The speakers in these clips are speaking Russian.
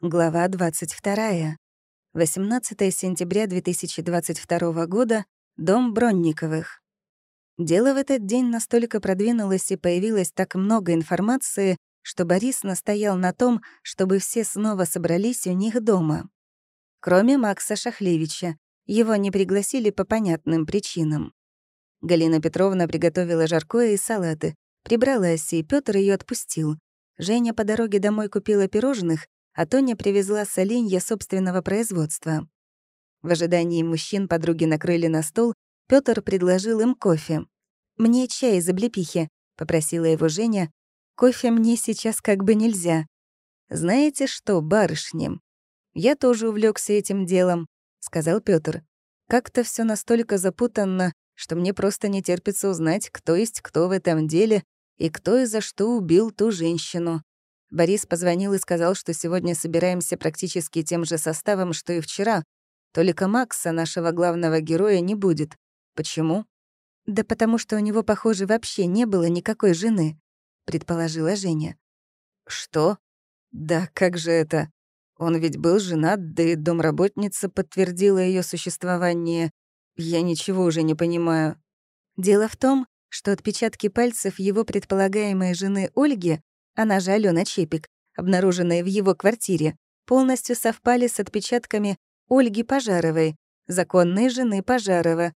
Глава 22. 18 сентября 2022 года. Дом Бронниковых. Дело в этот день настолько продвинулось и появилось так много информации, что Борис настоял на том, чтобы все снова собрались у них дома. Кроме Макса Шахлевича. Его не пригласили по понятным причинам. Галина Петровна приготовила жаркое и салаты, прибралась, и Пётр ее отпустил. Женя по дороге домой купила пирожных а Тоня привезла соленья собственного производства. В ожидании мужчин подруги накрыли на стол, Пётр предложил им кофе. «Мне чай из облепихи», — попросила его Женя. «Кофе мне сейчас как бы нельзя». «Знаете что, барышни, я тоже увлекся этим делом», — сказал Пётр. «Как-то все настолько запутанно, что мне просто не терпится узнать, кто есть кто в этом деле и кто и за что убил ту женщину. Борис позвонил и сказал, что сегодня собираемся практически тем же составом, что и вчера. Только Макса, нашего главного героя, не будет. Почему? Да потому что у него, похоже, вообще не было никакой жены, предположила Женя. Что? Да как же это? Он ведь был женат, да и домработница подтвердила ее существование. Я ничего уже не понимаю. Дело в том, что отпечатки пальцев его предполагаемой жены Ольги она же Алена Чепик, обнаруженные в его квартире, полностью совпали с отпечатками Ольги Пожаровой, законной жены Пожарова.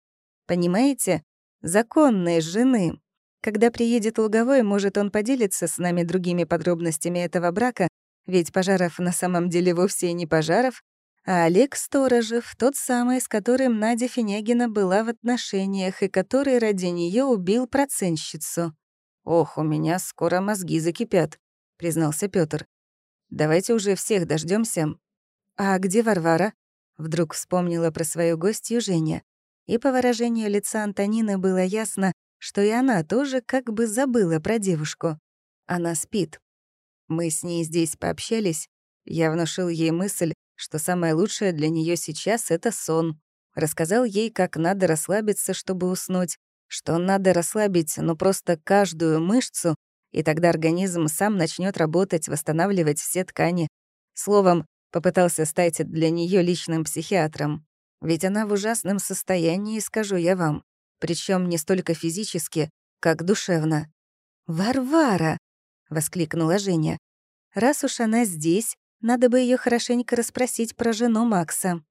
Понимаете? Законной жены. Когда приедет Луговой, может, он поделится с нами другими подробностями этого брака, ведь Пожаров на самом деле вовсе не Пожаров, а Олег Сторожев, тот самый, с которым Надя Финягина была в отношениях и который ради нее убил процентщицу. «Ох, у меня скоро мозги закипят», — признался Пётр. «Давайте уже всех дождемся. «А где Варвара?» — вдруг вспомнила про свою гостью Женя. И по выражению лица Антонины было ясно, что и она тоже как бы забыла про девушку. Она спит. Мы с ней здесь пообщались. Я внушил ей мысль, что самое лучшее для нее сейчас — это сон. Рассказал ей, как надо расслабиться, чтобы уснуть, что надо расслабить, ну просто каждую мышцу, и тогда организм сам начнет работать, восстанавливать все ткани. Словом, попытался стать для нее личным психиатром. Ведь она в ужасном состоянии, скажу я вам. Причем не столько физически, как душевно. «Варвара!» — воскликнула Женя. «Раз уж она здесь, надо бы ее хорошенько расспросить про жену Макса».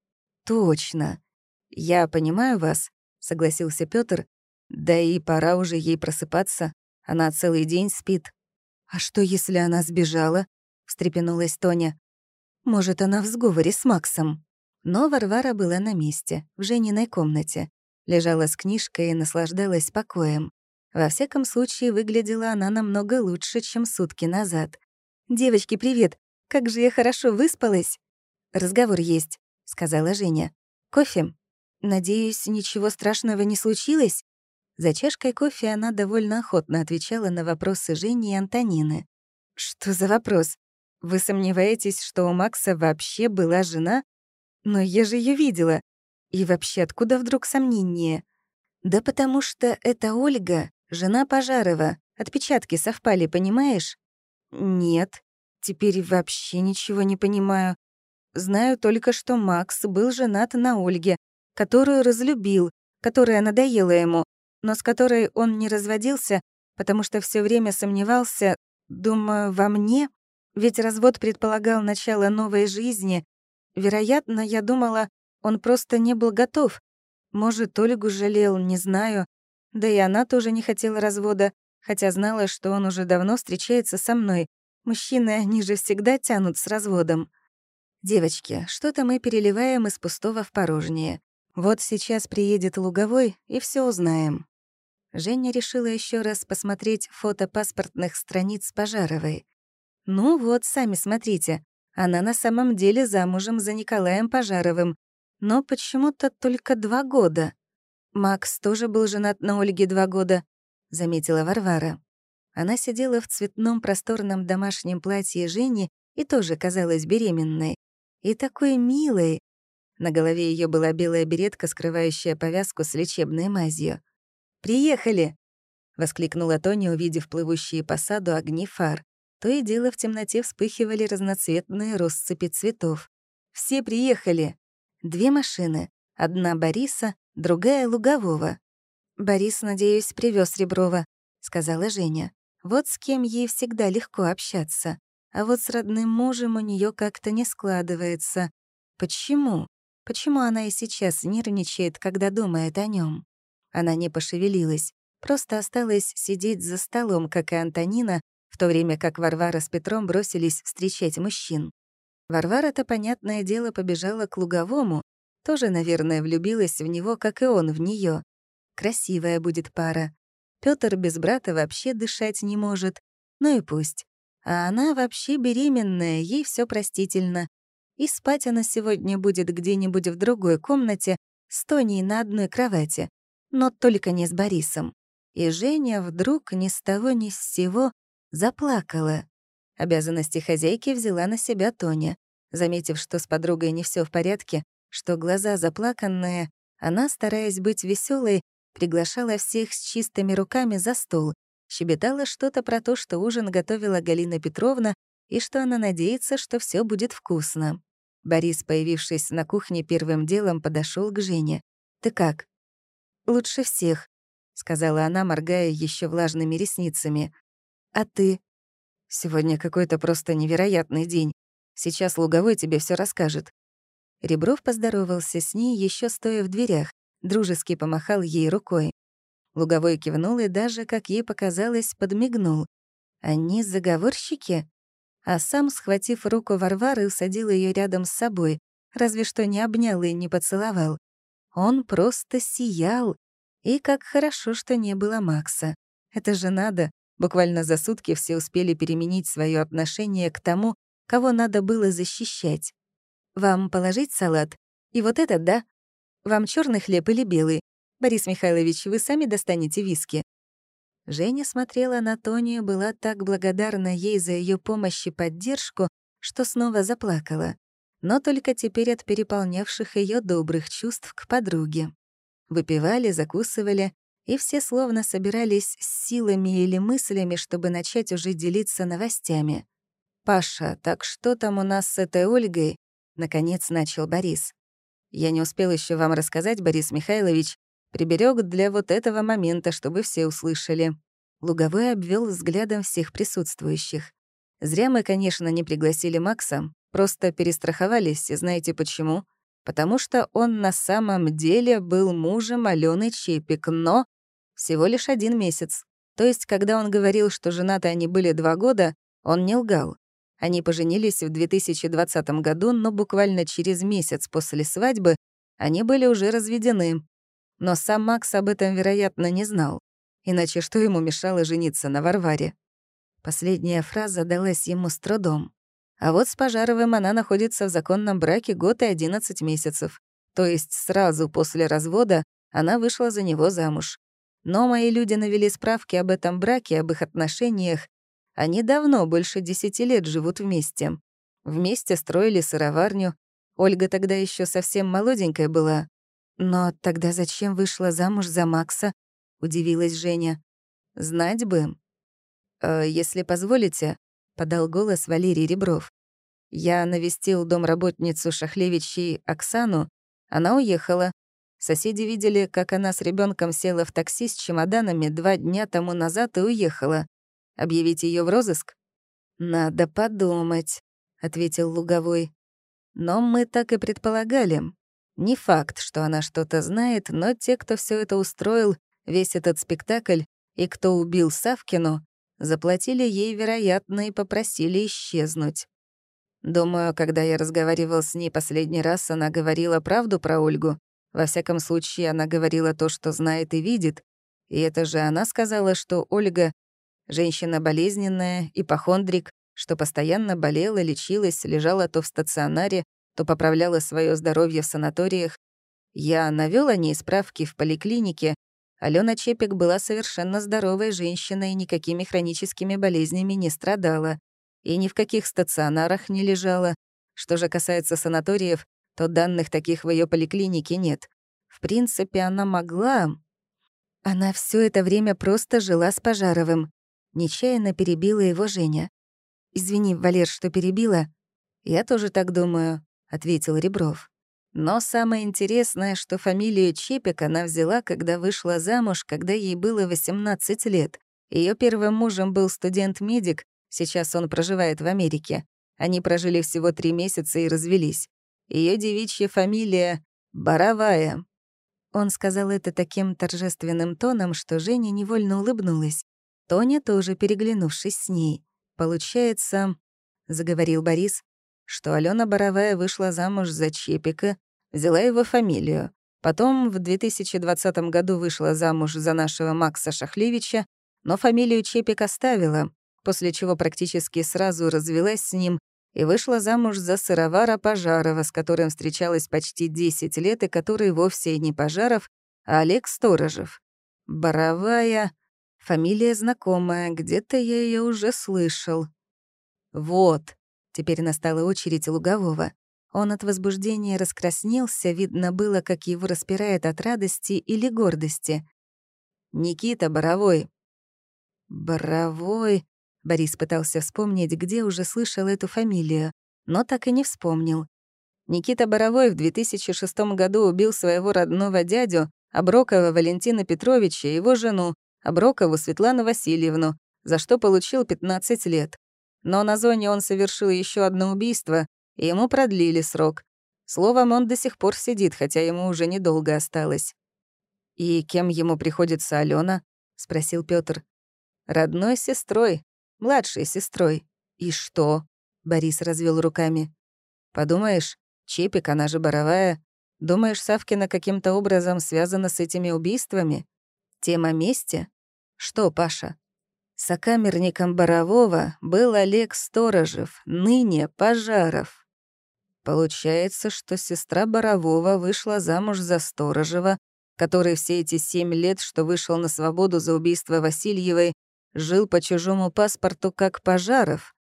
«Точно. Я понимаю вас», — согласился Пётр, да и пора уже ей просыпаться. Она целый день спит. «А что, если она сбежала?» — встрепенулась Тоня. «Может, она в сговоре с Максом?» Но Варвара была на месте, в Жениной комнате. Лежала с книжкой и наслаждалась покоем. Во всяком случае, выглядела она намного лучше, чем сутки назад. «Девочки, привет! Как же я хорошо выспалась!» «Разговор есть», — сказала Женя. «Кофе? Надеюсь, ничего страшного не случилось?» За чашкой кофе она довольно охотно отвечала на вопросы Жени и Антонины. «Что за вопрос? Вы сомневаетесь, что у Макса вообще была жена? Но я же ее видела. И вообще, откуда вдруг сомнение? Да потому что это Ольга, жена Пожарова. Отпечатки совпали, понимаешь? Нет. Теперь вообще ничего не понимаю. Знаю только, что Макс был женат на Ольге, которую разлюбил, которая надоела ему, но с которой он не разводился, потому что все время сомневался, думаю, во мне, ведь развод предполагал начало новой жизни. Вероятно, я думала, он просто не был готов. Может, Ольгу жалел, не знаю. Да и она тоже не хотела развода, хотя знала, что он уже давно встречается со мной. Мужчины, они же всегда тянут с разводом. Девочки, что-то мы переливаем из пустого в порожнее. Вот сейчас приедет Луговой, и все узнаем. Женя решила еще раз посмотреть фото паспортных страниц Пожаровой. Ну вот, сами смотрите, она на самом деле замужем за Николаем Пожаровым, но почему-то только два года. Макс тоже был женат на Ольге два года, заметила Варвара. Она сидела в цветном просторном домашнем платье Жени и тоже казалась беременной. И такой милой. На голове ее была белая беретка, скрывающая повязку с лечебной мазью. «Приехали!» — воскликнула Тоня, увидев плывущие по саду огни фар. То и дело в темноте вспыхивали разноцветные россыпи цветов. Все приехали. Две машины. Одна Бориса, другая Лугового. «Борис, надеюсь, привез Реброва», — сказала Женя. «Вот с кем ей всегда легко общаться. А вот с родным мужем у нее как-то не складывается. Почему? Почему она и сейчас нервничает, когда думает о нем? Она не пошевелилась, просто осталась сидеть за столом, как и Антонина, в то время как Варвара с Петром бросились встречать мужчин. Варвара-то, понятное дело, побежала к Луговому, тоже, наверное, влюбилась в него, как и он в нее. Красивая будет пара. Пётр без брата вообще дышать не может. Ну и пусть. А она вообще беременная, ей все простительно. И спать она сегодня будет где-нибудь в другой комнате с Тоней на одной кровати, но только не с Борисом. И Женя вдруг ни с того ни с сего заплакала. Обязанности хозяйки взяла на себя Тоня. Заметив, что с подругой не все в порядке, что глаза заплаканные, она, стараясь быть веселой, приглашала всех с чистыми руками за стол, щебетала что-то про то, что ужин готовила Галина Петровна и что она надеется, что все будет вкусно. Борис, появившись на кухне, первым делом подошел к Жене. «Ты как?» «Лучше всех», — сказала она, моргая еще влажными ресницами. «А ты?» «Сегодня какой-то просто невероятный день. Сейчас Луговой тебе все расскажет». Ребров поздоровался с ней, еще стоя в дверях, дружески помахал ей рукой. Луговой кивнул и даже, как ей показалось, подмигнул. Они заговорщики? А сам, схватив руку Варвары, усадил ее рядом с собой, разве что не обнял и не поцеловал. Он просто сиял. И как хорошо, что не было Макса. Это же надо. Буквально за сутки все успели переменить свое отношение к тому, кого надо было защищать. «Вам положить салат? И вот этот, да? Вам черный хлеб или белый? Борис Михайлович, вы сами достанете виски?» Женя смотрела на Тонию, была так благодарна ей за ее помощь и поддержку, что снова заплакала. Но только теперь от переполнявших ее добрых чувств к подруге. Выпивали, закусывали, и все словно собирались с силами или мыслями, чтобы начать уже делиться новостями. «Паша, так что там у нас с этой Ольгой?» — наконец начал Борис. «Я не успел еще вам рассказать, Борис Михайлович, Приберег для вот этого момента, чтобы все услышали. Луговой обвел взглядом всех присутствующих. Зря мы, конечно, не пригласили Макса, просто перестраховались, и знаете почему? Потому что он на самом деле был мужем Алены Чепик, но всего лишь один месяц. То есть, когда он говорил, что женаты они были два года, он не лгал. Они поженились в 2020 году, но буквально через месяц после свадьбы они были уже разведены, но сам Макс об этом, вероятно, не знал. Иначе что ему мешало жениться на Варваре? Последняя фраза далась ему с трудом. А вот с Пожаровым она находится в законном браке год и 11 месяцев. То есть сразу после развода она вышла за него замуж. Но мои люди навели справки об этом браке, об их отношениях. Они давно, больше десяти лет живут вместе. Вместе строили сыроварню. Ольга тогда еще совсем молоденькая была, «Но тогда зачем вышла замуж за Макса?» — удивилась Женя. «Знать бы». «Э, «Если позволите», — подал голос Валерий Ребров. «Я навестил домработницу Шахлевичей Оксану. Она уехала. Соседи видели, как она с ребенком села в такси с чемоданами два дня тому назад и уехала. Объявить ее в розыск?» «Надо подумать», — ответил Луговой. «Но мы так и предполагали. Не факт, что она что-то знает, но те, кто все это устроил, весь этот спектакль, и кто убил Савкину, заплатили ей, вероятно, и попросили исчезнуть. Думаю, когда я разговаривал с ней последний раз, она говорила правду про Ольгу. Во всяком случае, она говорила то, что знает и видит. И это же она сказала, что Ольга — женщина болезненная, ипохондрик, что постоянно болела, лечилась, лежала то в стационаре, то поправляла свое здоровье в санаториях. Я навёл о ней справки в поликлинике. Алена Чепик была совершенно здоровой женщиной и никакими хроническими болезнями не страдала. И ни в каких стационарах не лежала. Что же касается санаториев, то данных таких в ее поликлинике нет. В принципе, она могла... Она все это время просто жила с Пожаровым. Нечаянно перебила его Женя. «Извини, Валер, что перебила». «Я тоже так думаю», — ответил Ребров. Но самое интересное, что фамилию Чепик она взяла, когда вышла замуж, когда ей было 18 лет. Ее первым мужем был студент-медик, сейчас он проживает в Америке. Они прожили всего три месяца и развелись. Ее девичья фамилия — Боровая. Он сказал это таким торжественным тоном, что Женя невольно улыбнулась. Тоня тоже переглянувшись с ней. «Получается, — заговорил Борис, — что Алена Боровая вышла замуж за Чепика, взяла его фамилию. Потом в 2020 году вышла замуж за нашего Макса Шахлевича, но фамилию Чепик оставила, после чего практически сразу развелась с ним и вышла замуж за сыровара Пожарова, с которым встречалась почти 10 лет и который вовсе не Пожаров, а Олег Сторожев. Боровая, фамилия знакомая, где-то я ее уже слышал. Вот, теперь настала очередь Лугового. Он от возбуждения раскраснелся, видно было, как его распирает от радости или гордости. «Никита Боровой». «Боровой», Борис пытался вспомнить, где уже слышал эту фамилию, но так и не вспомнил. Никита Боровой в 2006 году убил своего родного дядю, Оброкова Валентина Петровича и его жену, Оброкову Светлану Васильевну, за что получил 15 лет. Но на зоне он совершил еще одно убийство, и ему продлили срок. Словом, он до сих пор сидит, хотя ему уже недолго осталось. «И кем ему приходится Алена? спросил Петр. «Родной сестрой, младшей сестрой. И что?» — Борис развел руками. «Подумаешь, Чепик, она же Боровая. Думаешь, Савкина каким-то образом связана с этими убийствами? Тема мести? Что, Паша?» Сокамерником Борового был Олег Сторожев, ныне Пожаров. Получается, что сестра Борового вышла замуж за Сторожева, который все эти семь лет, что вышел на свободу за убийство Васильевой, Жил по чужому паспорту, как Пожаров.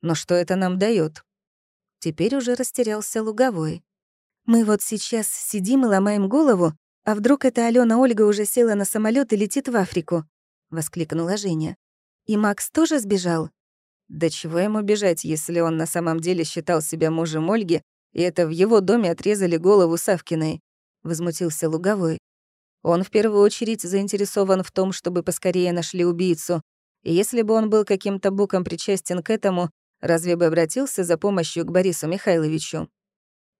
Но что это нам дает? Теперь уже растерялся Луговой. Мы вот сейчас сидим и ломаем голову, а вдруг эта Алена Ольга уже села на самолет и летит в Африку? воскликнула Женя. И Макс тоже сбежал? Да чего ему бежать, если он на самом деле считал себя мужем Ольги, и это в его доме отрезали голову Савкиной? возмутился Луговой. Он в первую очередь заинтересован в том, чтобы поскорее нашли убийцу, и если бы он был каким-то боком причастен к этому, разве бы обратился за помощью к Борису Михайловичу?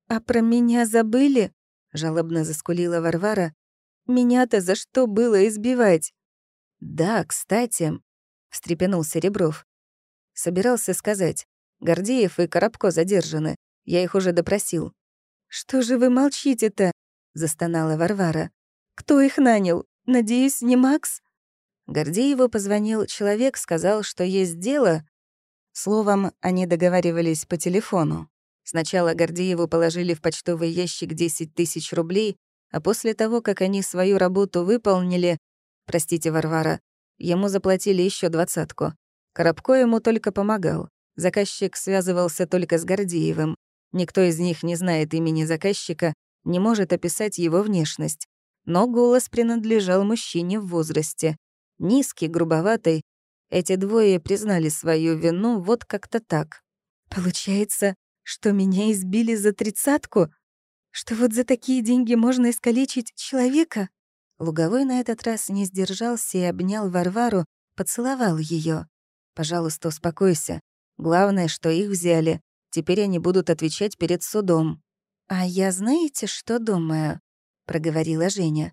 «А про меня забыли?» — жалобно заскулила Варвара. «Меня-то за что было избивать?» «Да, кстати», — встрепенулся Ребров. Собирался сказать, Гордеев и Коробко задержаны. Я их уже допросил. «Что же вы молчите-то?» — застонала Варвара. «Кто их нанял? Надеюсь, не Макс?» Гордееву позвонил человек, сказал, что есть дело. Словом, они договаривались по телефону. Сначала Гордееву положили в почтовый ящик 10 тысяч рублей, а после того, как они свою работу выполнили, простите, Варвара, ему заплатили еще двадцатку. Коробко ему только помогал. Заказчик связывался только с Гордеевым. Никто из них не знает имени заказчика, не может описать его внешность. Но голос принадлежал мужчине в возрасте низкий, грубоватый. Эти двое признали свою вину вот как-то так. Получается, что меня избили за тридцатку? Что вот за такие деньги можно искалечить человека? Луговой на этот раз не сдержался и обнял Варвару, поцеловал ее. «Пожалуйста, успокойся. Главное, что их взяли. Теперь они будут отвечать перед судом». «А я знаете, что думаю?» — проговорила Женя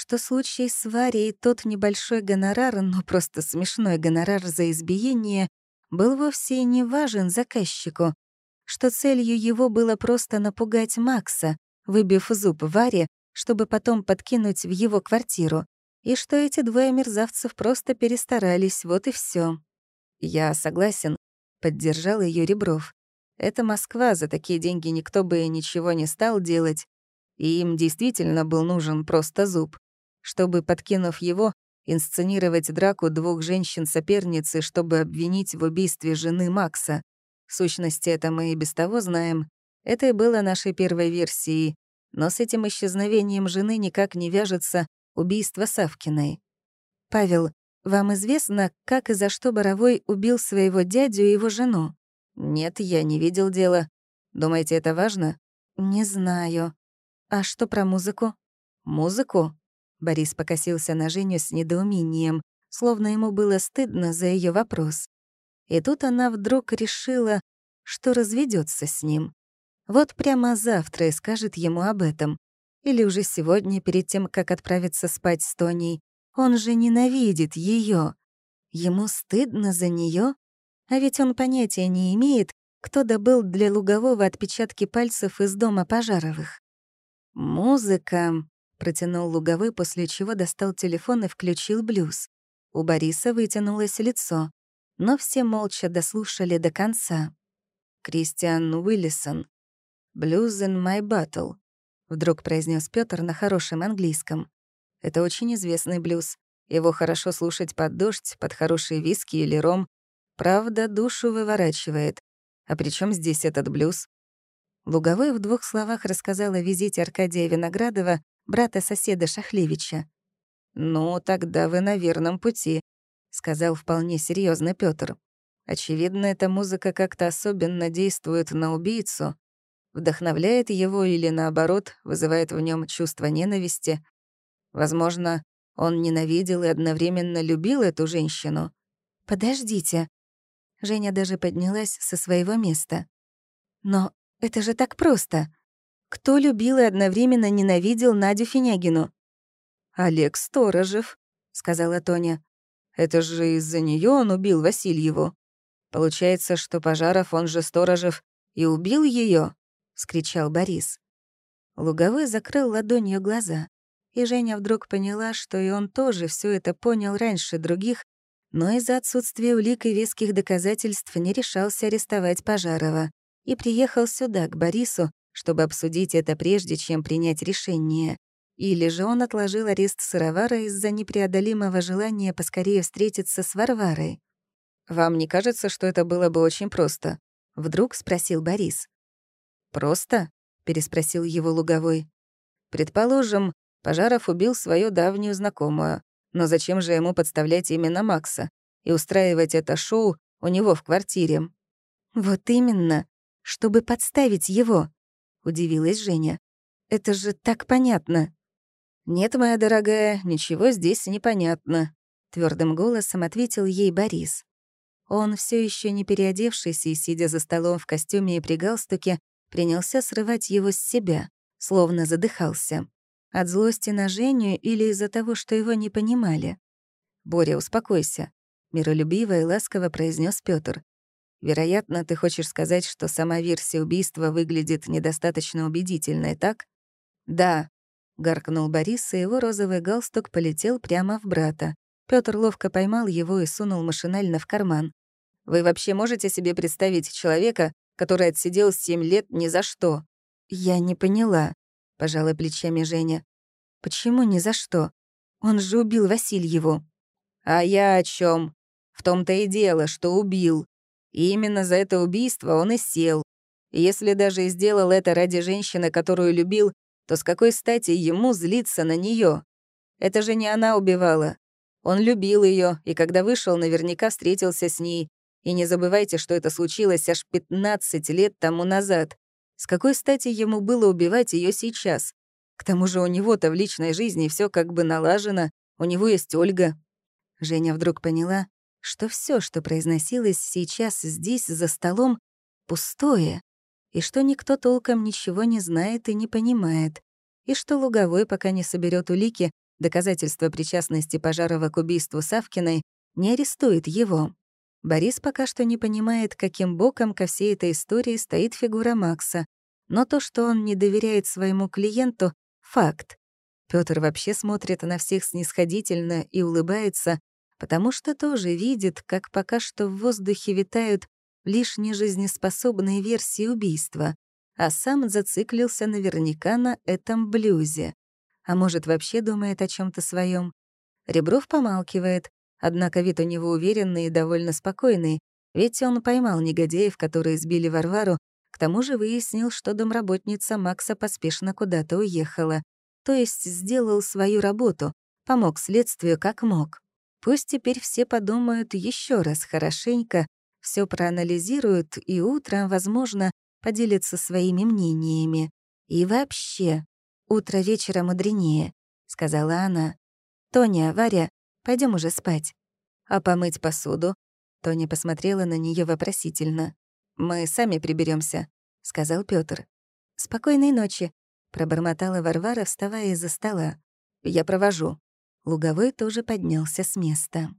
что случай с Варей тот небольшой гонорар, но просто смешной гонорар за избиение, был вовсе не важен заказчику, что целью его было просто напугать Макса, выбив зуб Варе, чтобы потом подкинуть в его квартиру, и что эти двое мерзавцев просто перестарались, вот и все. «Я согласен», — поддержал ее Ребров. «Это Москва, за такие деньги никто бы ничего не стал делать, и им действительно был нужен просто зуб чтобы, подкинув его, инсценировать драку двух женщин-соперницы, чтобы обвинить в убийстве жены Макса. В сущности, это мы и без того знаем. Это и было нашей первой версией. Но с этим исчезновением жены никак не вяжется убийство Савкиной. «Павел, Вам известно, как и за что Боровой убил своего дядю и его жену? Нет, я не видел дела. Думаете, это важно? Не знаю. А что про музыку? Музыку? Борис покосился на Женю с недоумением, словно ему было стыдно за ее вопрос. И тут она вдруг решила, что разведется с ним. Вот прямо завтра и скажет ему об этом. Или уже сегодня, перед тем, как отправиться спать с Тоней. Он же ненавидит ее. Ему стыдно за нее, а ведь он понятия не имеет, кто добыл для Лугового отпечатки пальцев из дома Пожаровых. «Музыка», — протянул Луговой, после чего достал телефон и включил блюз. У Бориса вытянулось лицо, но все молча дослушали до конца. «Кристиан Уиллисон. Blues in my battle», — вдруг произнес Пётр на хорошем английском. «Это очень известный блюз. Его хорошо слушать под дождь, под хорошие виски или ром. Правда, душу выворачивает. А при чем здесь этот блюз?» Луговой в двух словах рассказал о визите Аркадия Виноградова, брата-соседа Шахлевича. «Ну, тогда вы на верном пути», — сказал вполне серьезно Пётр. «Очевидно, эта музыка как-то особенно действует на убийцу, вдохновляет его или, наоборот, вызывает в нем чувство ненависти. Возможно, он ненавидел и одновременно любил эту женщину. «Подождите». Женя даже поднялась со своего места. «Но это же так просто. Кто любил и одновременно ненавидел Надю Финягину? «Олег Сторожев», — сказала Тоня. «Это же из-за нее он убил Васильеву. Получается, что Пожаров, он же Сторожев, и убил ее, скричал Борис. Луговой закрыл ладонью глаза, и Женя вдруг поняла, что и он тоже все это понял раньше других, но из-за отсутствия улик и веских доказательств не решался арестовать Пожарова и приехал сюда, к Борису, чтобы обсудить это прежде, чем принять решение. Или же он отложил арест Сыровара из-за непреодолимого желания поскорее встретиться с Варварой. «Вам не кажется, что это было бы очень просто?» — вдруг спросил Борис. «Просто?» — переспросил его Луговой. «Предположим, Пожаров убил свою давнюю знакомую. Но зачем же ему подставлять именно Макса и устраивать это шоу у него в квартире?» «Вот именно, чтобы подставить его», — удивилась Женя. «Это же так понятно». «Нет, моя дорогая, ничего здесь непонятно», — твердым голосом ответил ей Борис. Он, все еще не переодевшийся и сидя за столом в костюме и при галстуке, принялся срывать его с себя, словно задыхался. От злости на Женю или из-за того, что его не понимали. «Боря, успокойся», — миролюбиво и ласково произнес Пётр. «Вероятно, ты хочешь сказать, что сама версия убийства выглядит недостаточно убедительной, так?» «Да», Гаркнул Борис, и его розовый галстук полетел прямо в брата. Пётр ловко поймал его и сунул машинально в карман. «Вы вообще можете себе представить человека, который отсидел семь лет ни за что?» «Я не поняла», — пожала плечами Женя. «Почему ни за что? Он же убил Васильеву». «А я о чем? В том-то и дело, что убил. И именно за это убийство он и сел. Если даже и сделал это ради женщины, которую любил, то с какой стати ему злиться на нее? Это же не она убивала. Он любил ее, и когда вышел, наверняка встретился с ней. И не забывайте, что это случилось аж 15 лет тому назад. С какой стати ему было убивать ее сейчас? К тому же у него-то в личной жизни все как бы налажено, у него есть Ольга. Женя вдруг поняла, что все, что произносилось сейчас здесь, за столом, пустое и что никто толком ничего не знает и не понимает, и что Луговой, пока не соберет улики, доказательства причастности Пожарова к убийству Савкиной, не арестует его. Борис пока что не понимает, каким боком ко всей этой истории стоит фигура Макса, но то, что он не доверяет своему клиенту — факт. Пётр вообще смотрит на всех снисходительно и улыбается, потому что тоже видит, как пока что в воздухе витают лишь нежизнеспособные версии убийства, а сам зациклился наверняка на этом блюзе. А может, вообще думает о чем то своем. Ребров помалкивает, однако вид у него уверенный и довольно спокойный, ведь он поймал негодяев, которые сбили Варвару, к тому же выяснил, что домработница Макса поспешно куда-то уехала, то есть сделал свою работу, помог следствию как мог. Пусть теперь все подумают еще раз хорошенько, все проанализируют и утром, возможно, поделятся своими мнениями. И вообще, утро вечера мудренее, сказала она. Тоня, Варя, пойдем уже спать. А помыть посуду? Тоня посмотрела на нее вопросительно. Мы сами приберемся, сказал Петр. Спокойной ночи, пробормотала Варвара, вставая из-за стола. Я провожу. Луговой тоже поднялся с места.